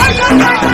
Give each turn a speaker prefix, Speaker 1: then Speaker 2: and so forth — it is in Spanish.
Speaker 1: ¡Ay!